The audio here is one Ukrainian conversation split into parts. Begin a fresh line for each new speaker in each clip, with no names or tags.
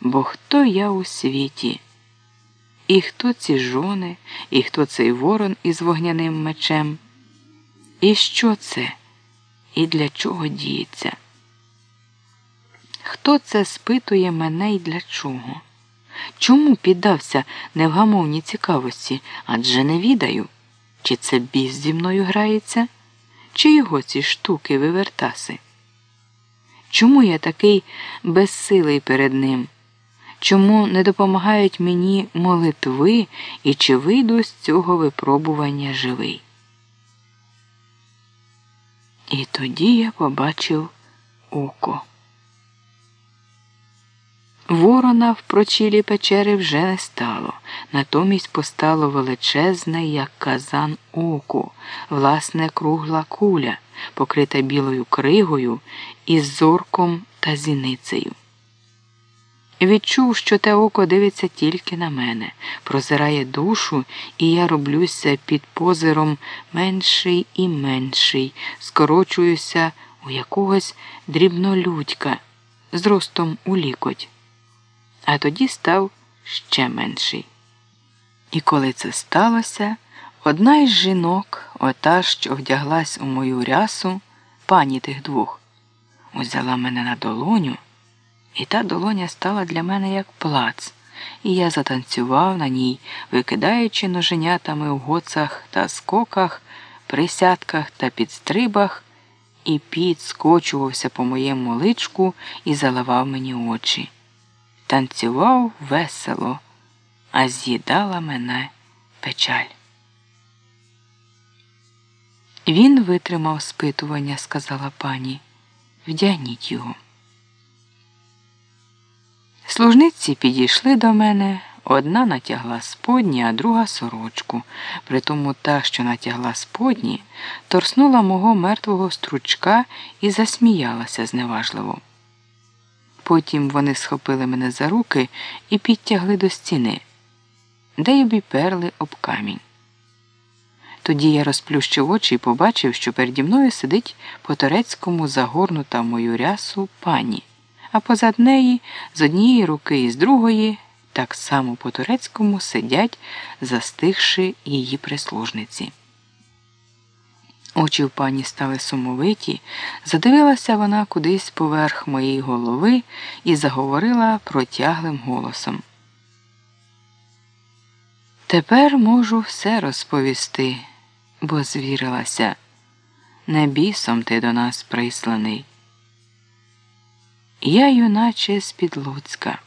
Бо хто я у світі? І хто ці жони, і хто цей ворон із вогняним мечем? І що це? І для чого діється? Хто це спитує мене і для чого? Чому піддався невгамовній цікавості, адже не відаю, чи це біс зі мною грається, чи його ці штуки вивертаси? Чому я такий безсилий перед ним? Чому не допомагають мені молитви і чи вийду з цього випробування живий? І тоді я побачив око. Ворона в прочілі печери вже не стало, натомість постало величезне, як казан око, власне, кругла куля, покрита білою кригою із зорком та зіницею. Відчув, що те око дивиться тільки на мене, прозирає душу, і я роблюся під позиром менший і менший, скорочуюся у якогось дрібнолюдька з ростом у лікоть а тоді став ще менший. І коли це сталося, одна із жінок, ота, що вдяглась у мою рясу, пані тих двох, узяла мене на долоню, і та долоня стала для мене як плац, і я затанцював на ній, викидаючи ноженятами в гоцах та скоках, присядках та підстрибах, і піт скочувався по моєму личку і заливав мені очі танцював весело, а з'їдала мене печаль. Він витримав спитування, сказала пані. Вдягніть його. Служниці підійшли до мене. Одна натягла сподні, а друга сорочку. Притому та, що натягла сподні, торснула мого мертвого стручка і засміялася зневажливо. Потім вони схопили мене за руки і підтягли до стіни, де й обіперли об камінь. Тоді я розплющив очі і побачив, що переді мною сидить по турецькому загорнута мою рясу пані, а позад неї з однієї руки і з другої так само по турецькому сидять, застигши її прислужниці. Очі в пані стали сумовиті, задивилася вона кудись поверх моєї голови і заговорила протяглим голосом. Тепер можу все розповісти, бо звірилася. Не бісом ти до нас присланий. Я, юначе з-під Луцька,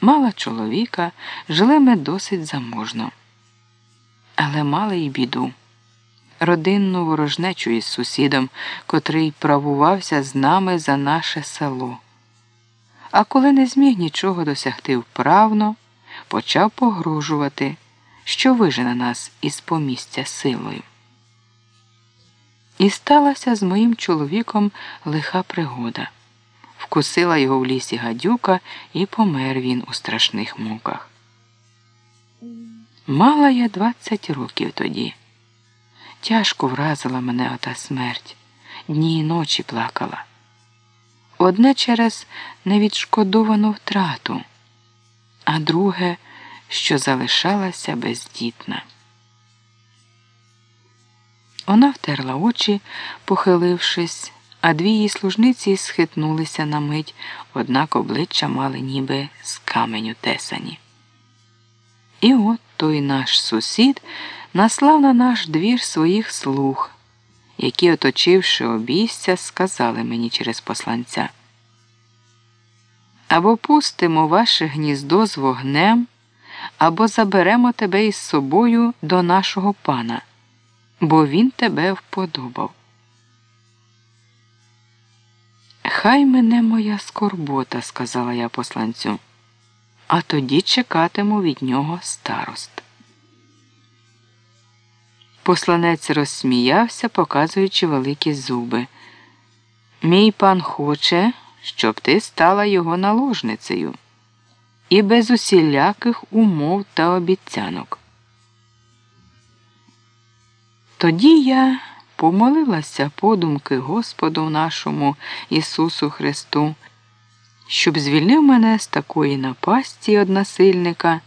мала чоловіка, жили ми досить заможно, але мали й біду родинну ворожнечу із сусідом, котрий правувався з нами за наше село. А коли не зміг нічого досягти вправно, почав погрожувати, що вижене нас із помістя силою. І сталася з моїм чоловіком лиха пригода. Вкусила його в лісі гадюка, і помер він у страшних муках. Мала я двадцять років тоді. Тяжко вразила мене ота смерть, дні й ночі плакала. Одне через невідшкодовану втрату, а друге, що залишалася бездітна. Вона втерла очі, похилившись, а дві її служниці схитнулися на мить, однак обличчя мали ніби з каменю тесані. І от той наш сусід наслав на наш двір своїх слуг, які, оточивши обійстя, сказали мені через посланця. Або пустимо ваше гніздо з вогнем, або заберемо тебе із собою до нашого пана, бо він тебе вподобав. Хай мене моя скорбота, сказала я посланцю, а тоді чекатиму від нього старост. Посланець розсміявся, показуючи великі зуби. Мій пан хоче, щоб ти стала його наложницею і без усіляких умов та обіцянок. Тоді я помолилася подумки Господу нашому Ісусу Христу щоб звільнив мене з такої напасті од насильника